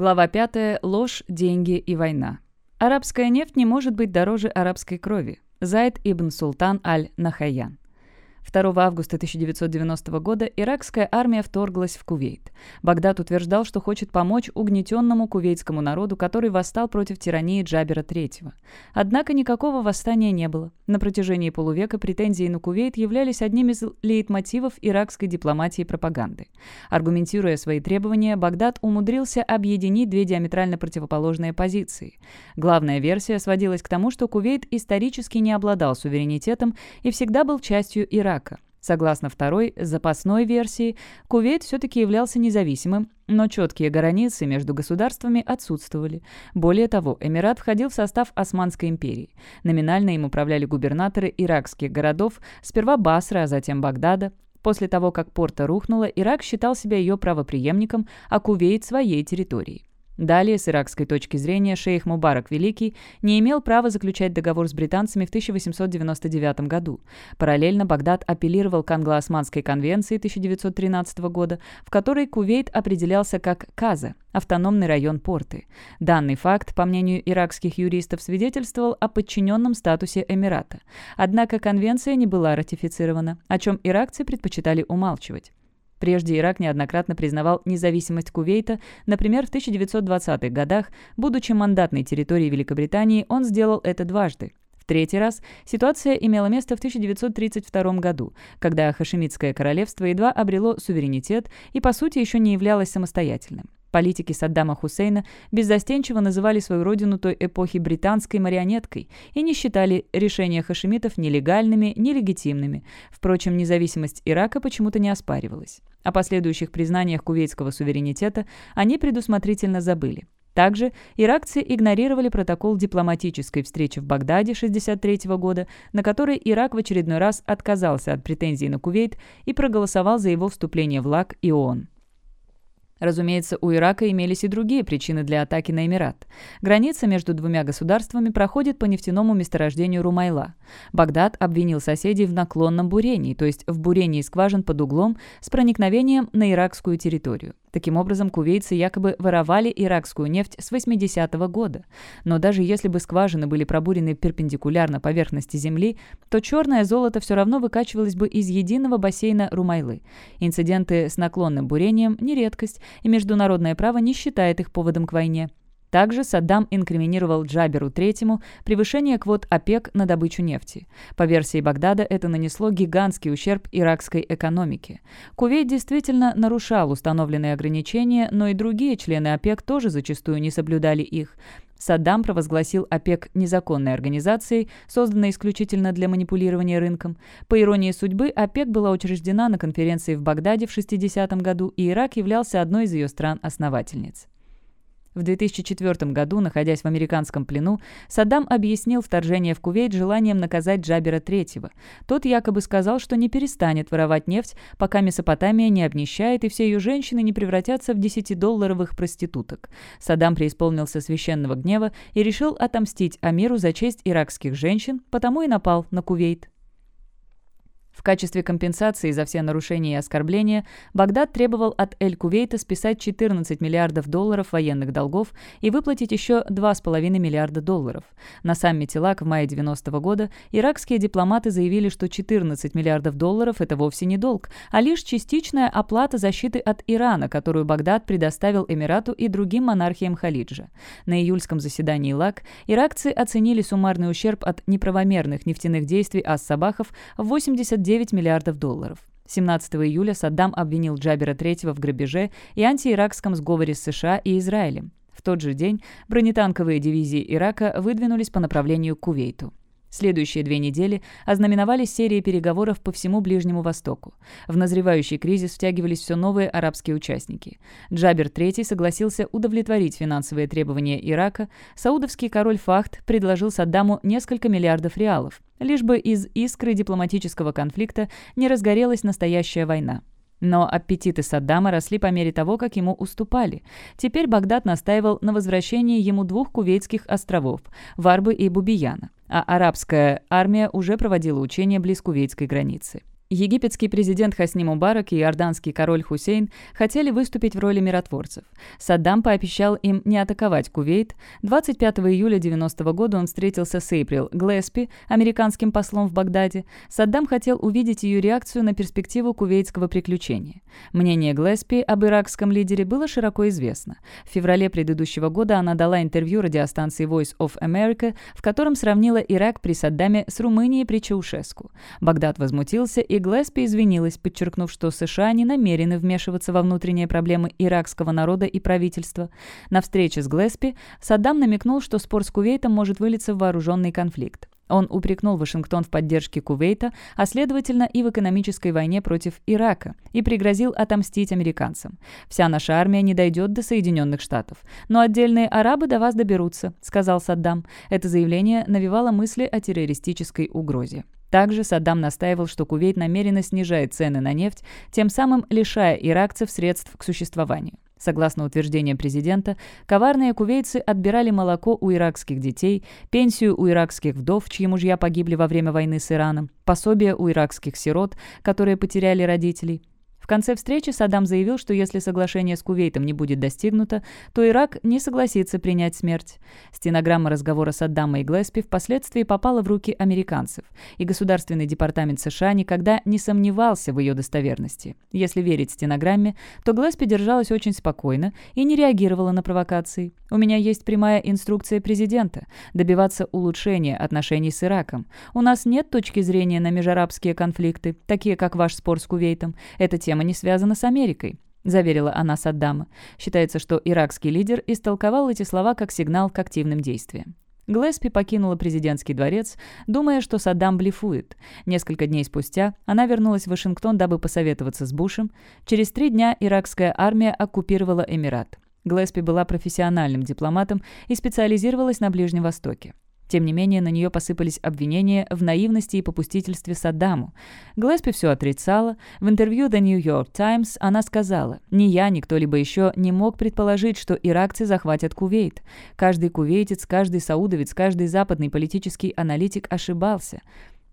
Глава 5. Ложь, деньги и война. Арабская нефть не может быть дороже арабской крови. Зайд ибн Султан аль-Нахаян. 2 августа 1990 года иракская армия вторглась в Кувейт. Багдад утверждал, что хочет помочь угнетенному кувейтскому народу, который восстал против тирании Джабера III. Однако никакого восстания не было. На протяжении полувека претензии на Кувейт являлись одним из лейтмотивов иракской дипломатии и пропаганды. Аргументируя свои требования, Багдад умудрился объединить две диаметрально противоположные позиции. Главная версия сводилась к тому, что Кувейт исторически не обладал суверенитетом и всегда был частью Ирака, Ирака. Согласно второй, запасной версии, Кувейт все-таки являлся независимым, но четкие границы между государствами отсутствовали. Более того, Эмират входил в состав Османской империи. Номинально им управляли губернаторы иракских городов, сперва Басра, а затем Багдада. После того, как порта рухнула, Ирак считал себя ее правоприемником, а Кувейт – своей территорией. Далее, с иракской точки зрения, шейх Мубарак Великий не имел права заключать договор с британцами в 1899 году. Параллельно Багдад апеллировал к англо-османской конвенции 1913 года, в которой Кувейт определялся как Каза – автономный район порты. Данный факт, по мнению иракских юристов, свидетельствовал о подчиненном статусе Эмирата. Однако конвенция не была ратифицирована, о чем иракцы предпочитали умалчивать. Прежде Ирак неоднократно признавал независимость Кувейта, например, в 1920-х годах, будучи мандатной территорией Великобритании, он сделал это дважды. В третий раз ситуация имела место в 1932 году, когда Хашемитское королевство едва обрело суверенитет и, по сути, еще не являлось самостоятельным. Политики Саддама Хусейна беззастенчиво называли свою родину той эпохи британской марионеткой и не считали решения хашемитов нелегальными, нелегитимными. Впрочем, независимость Ирака почему-то не оспаривалась. О последующих признаниях кувейтского суверенитета они предусмотрительно забыли. Также иракцы игнорировали протокол дипломатической встречи в Багдаде 1963 года, на которой Ирак в очередной раз отказался от претензий на Кувейт и проголосовал за его вступление в ЛАК и ООН. Разумеется, у Ирака имелись и другие причины для атаки на Эмират. Граница между двумя государствами проходит по нефтяному месторождению Румайла. Багдад обвинил соседей в наклонном бурении, то есть в бурении скважин под углом с проникновением на иракскую территорию. Таким образом, кувейцы якобы воровали иракскую нефть с 80-го года. Но даже если бы скважины были пробурены перпендикулярно поверхности земли, то черное золото все равно выкачивалось бы из единого бассейна Румайлы. Инциденты с наклонным бурением – не редкость, и международное право не считает их поводом к войне. Также Саддам инкриминировал Джаберу III превышение квот ОПЕК на добычу нефти. По версии Багдада, это нанесло гигантский ущерб иракской экономике. Кувейт действительно нарушал установленные ограничения, но и другие члены ОПЕК тоже зачастую не соблюдали их. Саддам провозгласил ОПЕК незаконной организацией, созданной исключительно для манипулирования рынком. По иронии судьбы, ОПЕК была учреждена на конференции в Багдаде в 60 году, и Ирак являлся одной из ее стран-основательниц. В 2004 году, находясь в американском плену, Саддам объяснил вторжение в Кувейт желанием наказать Джабера III. Тот якобы сказал, что не перестанет воровать нефть, пока Месопотамия не обнищает и все ее женщины не превратятся в 10-долларовых проституток. Саддам преисполнился священного гнева и решил отомстить Амиру за честь иракских женщин, потому и напал на Кувейт. В качестве компенсации за все нарушения и оскорбления Багдад требовал от Эль-Кувейта списать 14 миллиардов долларов военных долгов и выплатить еще 2,5 миллиарда долларов. На саммите ЛАК в мае 90 -го года иракские дипломаты заявили, что 14 миллиардов долларов – это вовсе не долг, а лишь частичная оплата защиты от Ирана, которую Багдад предоставил Эмирату и другим монархиям Халиджа. На июльском заседании ЛАК иракцы оценили суммарный ущерб от неправомерных нефтяных действий ас-Сабахов в 89 9 миллиардов долларов. 17 июля Саддам обвинил Джабера III в грабеже и антииракском сговоре с США и Израилем. В тот же день бронетанковые дивизии Ирака выдвинулись по направлению к Кувейту. Следующие две недели ознаменовались серией переговоров по всему Ближнему Востоку. В назревающий кризис втягивались все новые арабские участники. Джабер III согласился удовлетворить финансовые требования Ирака, саудовский король Фахд предложил Саддаму несколько миллиардов реалов, лишь бы из искры дипломатического конфликта не разгорелась настоящая война. Но аппетиты Саддама росли по мере того, как ему уступали. Теперь Багдад настаивал на возвращении ему двух кувейтских островов – Варбы и Бубияна, а арабская армия уже проводила учения близ кувейтской границы. Египетский президент Хасни Мубарак и иорданский король Хусейн хотели выступить в роли миротворцев. Саддам пообещал им не атаковать Кувейт. 25 июля 90 года он встретился с Эйприл Глеспи, американским послом в Багдаде. Саддам хотел увидеть ее реакцию на перспективу кувейтского приключения. Мнение Глеспи об иракском лидере было широко известно. В феврале предыдущего года она дала интервью радиостанции Voice of America, в котором сравнила Ирак при Саддаме с Румынией при Чаушеску. Багдад возмутился и Глеспи извинилась, подчеркнув, что США не намерены вмешиваться во внутренние проблемы иракского народа и правительства. На встрече с Глеспи Саддам намекнул, что спор с Кувейтом может вылиться в вооруженный конфликт. Он упрекнул Вашингтон в поддержке Кувейта, а следовательно и в экономической войне против Ирака, и пригрозил отомстить американцам. «Вся наша армия не дойдет до Соединенных Штатов. Но отдельные арабы до вас доберутся», — сказал Саддам. Это заявление навевало мысли о террористической угрозе. Также Саддам настаивал, что Кувейт намеренно снижает цены на нефть, тем самым лишая иракцев средств к существованию. Согласно утверждениям президента, коварные кувейцы отбирали молоко у иракских детей, пенсию у иракских вдов, чьи мужья погибли во время войны с Ираном, пособие у иракских сирот, которые потеряли родителей, конце встречи Саддам заявил, что если соглашение с Кувейтом не будет достигнуто, то Ирак не согласится принять смерть. Стенограмма разговора Саддама и Глеспи впоследствии попала в руки американцев, и Государственный департамент США никогда не сомневался в ее достоверности. Если верить стенограмме, то Глеспи держалась очень спокойно и не реагировала на провокации. «У меня есть прямая инструкция президента – добиваться улучшения отношений с Ираком. У нас нет точки зрения на межарабские конфликты, такие как ваш спор с Кувейтом. Эта тема проблема не связана с Америкой», — заверила она Саддама. Считается, что иракский лидер истолковал эти слова как сигнал к активным действиям. Глэспи покинула президентский дворец, думая, что Саддам блефует. Несколько дней спустя она вернулась в Вашингтон, дабы посоветоваться с Бушем. Через три дня иракская армия оккупировала Эмират. Глэспи была профессиональным дипломатом и специализировалась на Ближнем Востоке. Тем не менее, на нее посыпались обвинения в наивности и попустительстве Саддаму. Глэспи все отрицала. В интервью The New York Times она сказала, «Ни я, ни кто-либо еще не мог предположить, что иракцы захватят Кувейт. Каждый кувейтец, каждый саудовец, каждый западный политический аналитик ошибался».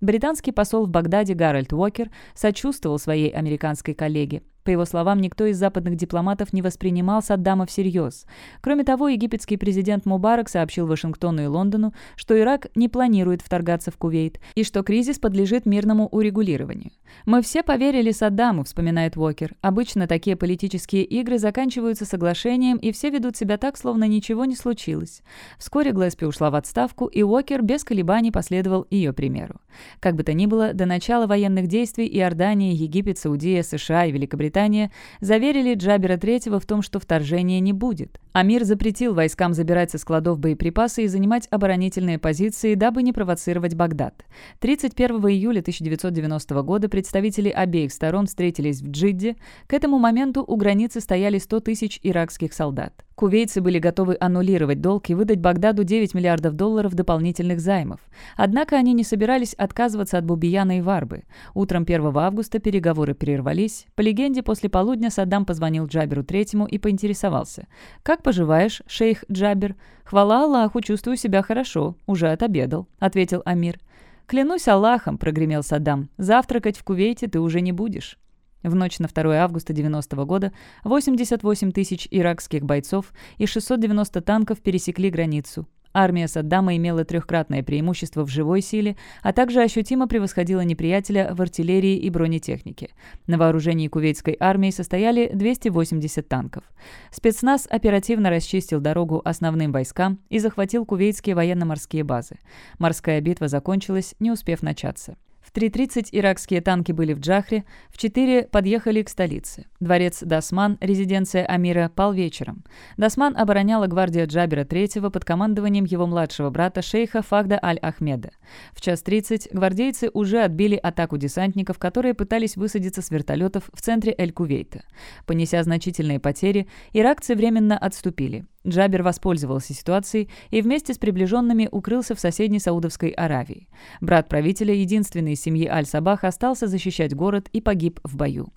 Британский посол в Багдаде Гарольд Уокер сочувствовал своей американской коллеге. По его словам, никто из западных дипломатов не воспринимал Саддама всерьез. Кроме того, египетский президент Мубарак сообщил Вашингтону и Лондону, что Ирак не планирует вторгаться в Кувейт и что кризис подлежит мирному урегулированию. «Мы все поверили Саддаму», — вспоминает Уокер. «Обычно такие политические игры заканчиваются соглашением, и все ведут себя так, словно ничего не случилось». Вскоре Глэспи ушла в отставку, и Уокер без колебаний последовал ее примеру. Как бы то ни было, до начала военных действий Иордания, Египет, Саудия, США и Великобритания Великобритания, заверили Джабера III в том, что вторжения не будет. Амир запретил войскам забирать со складов боеприпасы и занимать оборонительные позиции, дабы не провоцировать Багдад. 31 июля 1990 года представители обеих сторон встретились в Джидде. К этому моменту у границы стояли 100 тысяч иракских солдат. Кувейцы были готовы аннулировать долг и выдать Багдаду 9 миллиардов долларов дополнительных займов. Однако они не собирались отказываться от Бубияна и Варбы. Утром 1 августа переговоры прервались. По легенде, после полудня Саддам позвонил Джаберу Третьему и поинтересовался. «Как поживаешь, шейх Джабер?» «Хвала Аллаху, чувствую себя хорошо. Уже отобедал», — ответил Амир. «Клянусь Аллахом», — прогремел Саддам, — «завтракать в Кувейте ты уже не будешь». В ночь на 2 августа 90 -го года 88 тысяч иракских бойцов и 690 танков пересекли границу. Армия Саддама имела трехкратное преимущество в живой силе, а также ощутимо превосходила неприятеля в артиллерии и бронетехнике. На вооружении кувейтской армии состояли 280 танков. Спецназ оперативно расчистил дорогу основным войскам и захватил кувейтские военно-морские базы. Морская битва закончилась, не успев начаться. В 3.30 иракские танки были в Джахре, в 4 подъехали к столице. Дворец Дасман, резиденция Амира, пал вечером. Дасман обороняла гвардия Джабера III под командованием его младшего брата шейха Фахда Аль-Ахмеда. В час 30 гвардейцы уже отбили атаку десантников, которые пытались высадиться с вертолетов в центре Эль-Кувейта. Понеся значительные потери, иракцы временно отступили. Джабер воспользовался ситуацией и вместе с приближенными укрылся в соседней Саудовской Аравии. Брат правителя, единственный из семьи Аль-Сабах, остался защищать город и погиб в бою.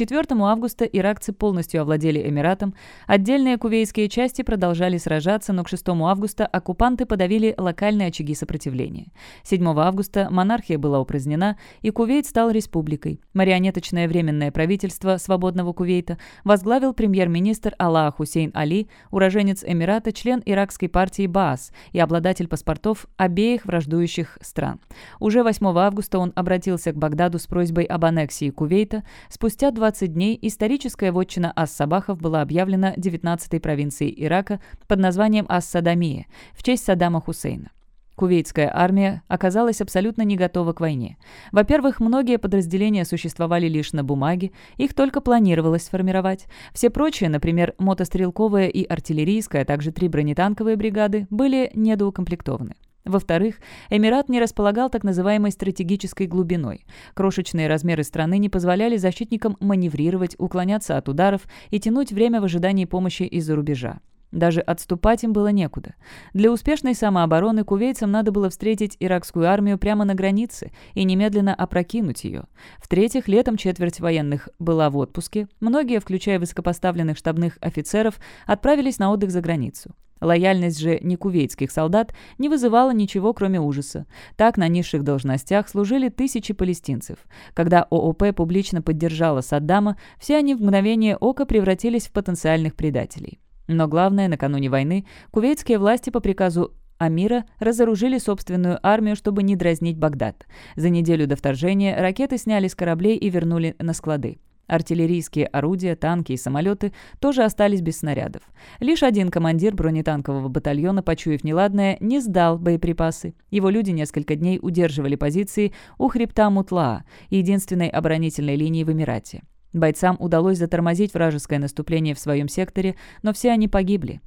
К 4 августа иракцы полностью овладели Эмиратом, отдельные кувейтские части продолжали сражаться, но к 6 августа оккупанты подавили локальные очаги сопротивления. 7 августа монархия была упразднена, и Кувейт стал республикой. Марионеточное временное правительство свободного Кувейта возглавил премьер-министр Аллах Хусейн Али, уроженец Эмирата, член иракской партии Баас и обладатель паспортов обеих враждующих стран. Уже 8 августа он обратился к Багдаду с просьбой об аннексии Кувейта. Спустя 20 дней историческая вотчина Ас-Сабахов была объявлена 19-й провинцией Ирака под названием Ас-Садамия в честь Саддама Хусейна. Кувейтская армия оказалась абсолютно не готова к войне. Во-первых, многие подразделения существовали лишь на бумаге, их только планировалось сформировать. Все прочие, например, мотострелковая и артиллерийская, а также три бронетанковые бригады, были недоукомплектованы. Во-вторых, Эмират не располагал так называемой стратегической глубиной. Крошечные размеры страны не позволяли защитникам маневрировать, уклоняться от ударов и тянуть время в ожидании помощи из-за рубежа. Даже отступать им было некуда. Для успешной самообороны кувейцам надо было встретить иракскую армию прямо на границе и немедленно опрокинуть ее. В-третьих, летом четверть военных была в отпуске, многие, включая высокопоставленных штабных офицеров, отправились на отдых за границу. Лояльность же некувейтских солдат не вызывала ничего, кроме ужаса. Так на низших должностях служили тысячи палестинцев. Когда ООП публично поддержала Саддама, все они в мгновение ока превратились в потенциальных предателей. Но главное, накануне войны кувейтские власти по приказу Амира разоружили собственную армию, чтобы не дразнить Багдад. За неделю до вторжения ракеты сняли с кораблей и вернули на склады. Артиллерийские орудия, танки и самолеты тоже остались без снарядов. Лишь один командир бронетанкового батальона, почуяв неладное, не сдал боеприпасы. Его люди несколько дней удерживали позиции у хребта Мутла, единственной оборонительной линии в Эмирате. Бойцам удалось затормозить вражеское наступление в своем секторе, но все они погибли.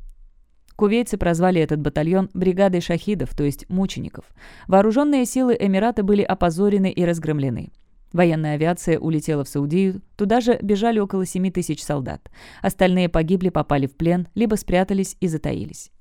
Кувейцы прозвали этот батальон бригадой шахидов, то есть мучеников. Вооруженные силы Эмирата были опозорены и разгромлены. Военная авиация улетела в Саудию, туда же бежали около 7 тысяч солдат. Остальные погибли, попали в плен, либо спрятались и затаились.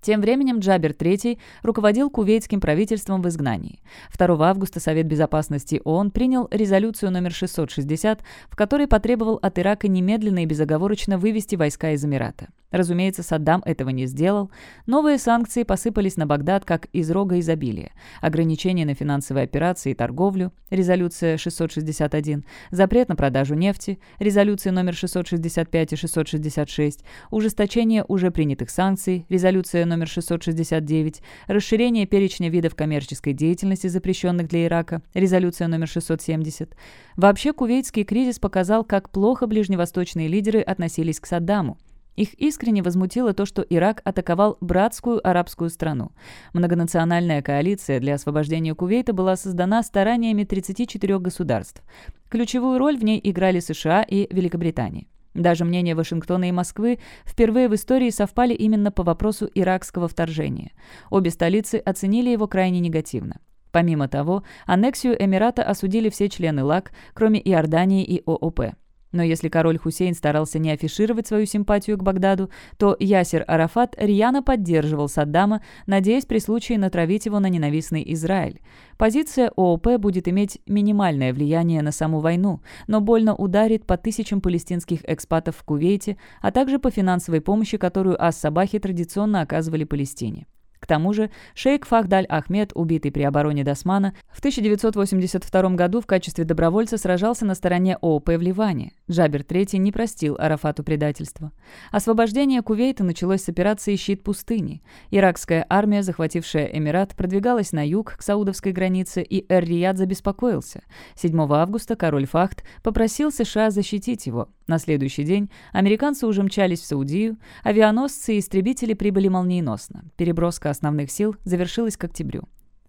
Тем временем Джабер III руководил кувейтским правительством в изгнании. 2 августа Совет безопасности ООН принял резолюцию номер 660, в которой потребовал от Ирака немедленно и безоговорочно вывести войска из Эмирата. Разумеется, Саддам этого не сделал. Новые санкции посыпались на Багдад как из рога изобилия. Ограничения на финансовые операции и торговлю, резолюция 661, запрет на продажу нефти, резолюции номер 665 и 666, ужесточение уже принятых санкций, резолюция номер 669, расширение перечня видов коммерческой деятельности, запрещенных для Ирака, резолюция номер 670. Вообще, кувейтский кризис показал, как плохо ближневосточные лидеры относились к Саддаму. Их искренне возмутило то, что Ирак атаковал братскую арабскую страну. Многонациональная коалиция для освобождения Кувейта была создана стараниями 34 государств. Ключевую роль в ней играли США и Великобритания. Даже мнения Вашингтона и Москвы впервые в истории совпали именно по вопросу иракского вторжения. Обе столицы оценили его крайне негативно. Помимо того, аннексию Эмирата осудили все члены ЛАК, кроме Иордании и ООП. Но если король Хусейн старался не афишировать свою симпатию к Багдаду, то Ясер Арафат рьяно поддерживал Саддама, надеясь при случае натравить его на ненавистный Израиль. Позиция ООП будет иметь минимальное влияние на саму войну, но больно ударит по тысячам палестинских экспатов в Кувейте, а также по финансовой помощи, которую Ас-Сабахи традиционно оказывали Палестине. К тому же шейх Фахдаль Ахмед, убитый при обороне Досмана, в 1982 году в качестве добровольца сражался на стороне ООП в Ливане. Джабер III не простил Арафату предательства. Освобождение Кувейта началось с операции «Щит пустыни». Иракская армия, захватившая Эмират, продвигалась на юг к саудовской границе, и Эр-Рияд забеспокоился. 7 августа король Фахд попросил США защитить его. На следующий день американцы уже мчались в Саудию, авианосцы и истребители прибыли молниеносно. Переброска основных сил завершилась к октябрю.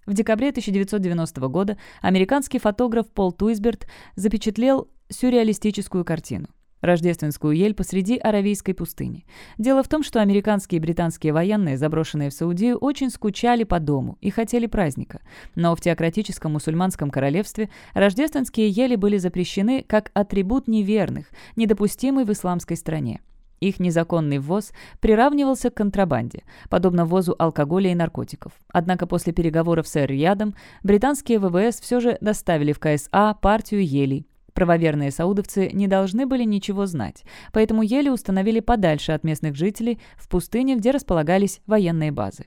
В декабре 1990 года американский фотограф Пол Туисберт запечатлел сюрреалистическую картину. Рождественскую ель посреди Аравийской пустыни. Дело в том, что американские и британские военные, заброшенные в Саудию, очень скучали по дому и хотели праздника. Но в теократическом мусульманском королевстве рождественские ели были запрещены как атрибут неверных, недопустимый в исламской стране. Их незаконный ввоз приравнивался к контрабанде, подобно ввозу алкоголя и наркотиков. Однако после переговоров с Эр-Риядом британские ВВС все же доставили в КСА партию елей, Правоверные саудовцы не должны были ничего знать, поэтому еле установили подальше от местных жителей в пустыне, где располагались военные базы.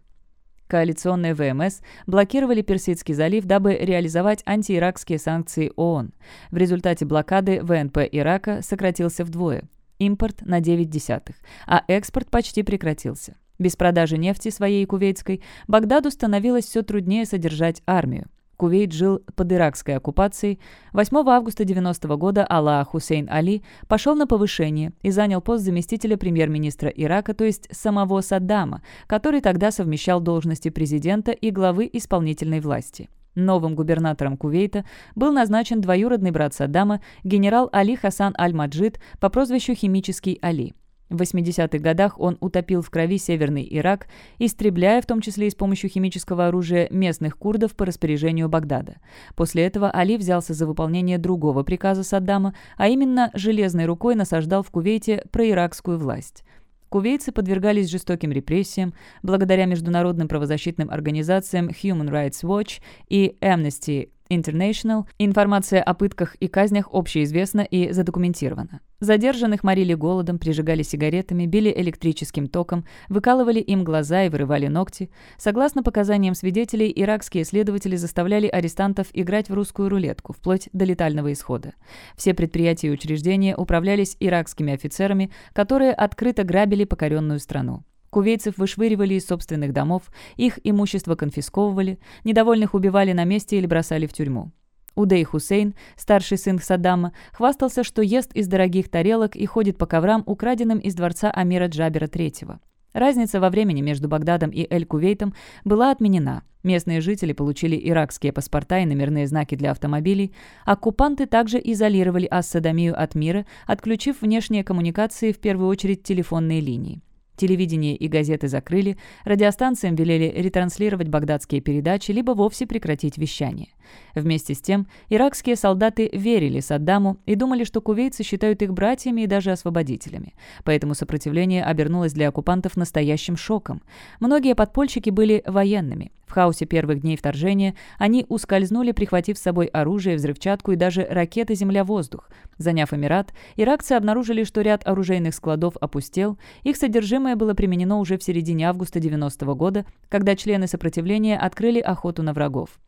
Коалиционные ВМС блокировали Персидский залив, дабы реализовать антииракские санкции ООН. В результате блокады ВНП Ирака сократился вдвое. Импорт на 9 десятых, а экспорт почти прекратился. Без продажи нефти своей кувейтской Багдаду становилось все труднее содержать армию. Кувейт жил под иракской оккупацией. 8 августа 90 года Аллах Хусейн Али пошел на повышение и занял пост заместителя премьер-министра Ирака, то есть самого Саддама, который тогда совмещал должности президента и главы исполнительной власти. Новым губернатором Кувейта был назначен двоюродный брат Саддама, генерал Али Хасан Аль-Маджид по прозвищу «Химический Али». В 80-х годах он утопил в крови Северный Ирак, истребляя, в том числе и с помощью химического оружия, местных курдов по распоряжению Багдада. После этого Али взялся за выполнение другого приказа Саддама, а именно железной рукой насаждал в Кувейте проиракскую власть. Кувейцы подвергались жестоким репрессиям. Благодаря международным правозащитным организациям Human Rights Watch и Amnesty International информация о пытках и казнях общеизвестна и задокументирована. Задержанных морили голодом, прижигали сигаретами, били электрическим током, выкалывали им глаза и вырывали ногти. Согласно показаниям свидетелей, иракские следователи заставляли арестантов играть в русскую рулетку, вплоть до летального исхода. Все предприятия и учреждения управлялись иракскими офицерами, которые открыто грабили покоренную страну. Кувейцев вышвыривали из собственных домов, их имущество конфисковывали, недовольных убивали на месте или бросали в тюрьму. Удей Хусейн, старший сын Саддама, хвастался, что ест из дорогих тарелок и ходит по коврам, украденным из дворца Амира Джабера III. Разница во времени между Багдадом и Эль-Кувейтом была отменена. Местные жители получили иракские паспорта и номерные знаки для автомобилей. Оккупанты также изолировали Ас-Садамию от мира, отключив внешние коммуникации, в первую очередь телефонные линии. Телевидение и газеты закрыли, радиостанциям велели ретранслировать багдадские передачи, либо вовсе прекратить вещание. Вместе с тем, иракские солдаты верили Саддаму и думали, что кувейцы считают их братьями и даже освободителями. Поэтому сопротивление обернулось для оккупантов настоящим шоком. Многие подпольщики были военными. В хаосе первых дней вторжения они ускользнули, прихватив с собой оружие, взрывчатку и даже ракеты «Земля-воздух». Заняв Эмират, иракцы обнаружили, что ряд оружейных складов опустел, их содержимое было применено уже в середине августа 90 -го года, когда члены сопротивления открыли охоту на врагов.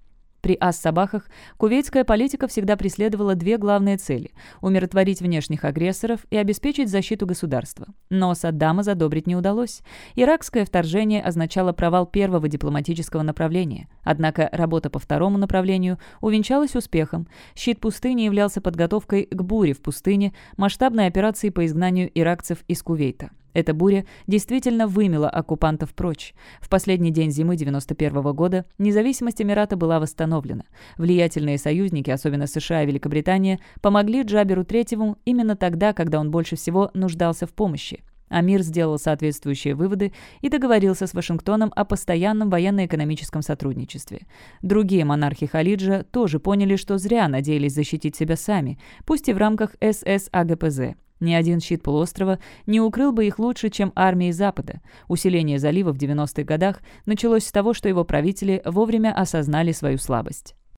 При Ас-Сабахах кувейтская политика всегда преследовала две главные цели – умиротворить внешних агрессоров и обеспечить защиту государства. Но Саддама задобрить не удалось. Иракское вторжение означало провал первого дипломатического направления. Однако работа по второму направлению увенчалась успехом. Щит пустыни являлся подготовкой к буре в пустыне, масштабной операции по изгнанию иракцев из Кувейта. Эта буря действительно вымела оккупантов прочь. В последний день зимы 91 года независимость Эмирата была восстановлена. Влиятельные союзники, особенно США и Великобритания, помогли Джаберу Третьему именно тогда, когда он больше всего нуждался в помощи. Амир сделал соответствующие выводы и договорился с Вашингтоном о постоянном военно-экономическом сотрудничестве. Другие монархи Халиджа тоже поняли, что зря надеялись защитить себя сами, пусть и в рамках СС АГПЗ. Ни один щит полуострова не укрыл бы их лучше, чем армии Запада. Усиление залива в 90-х годах началось с того, что его правители вовремя осознали свою слабость.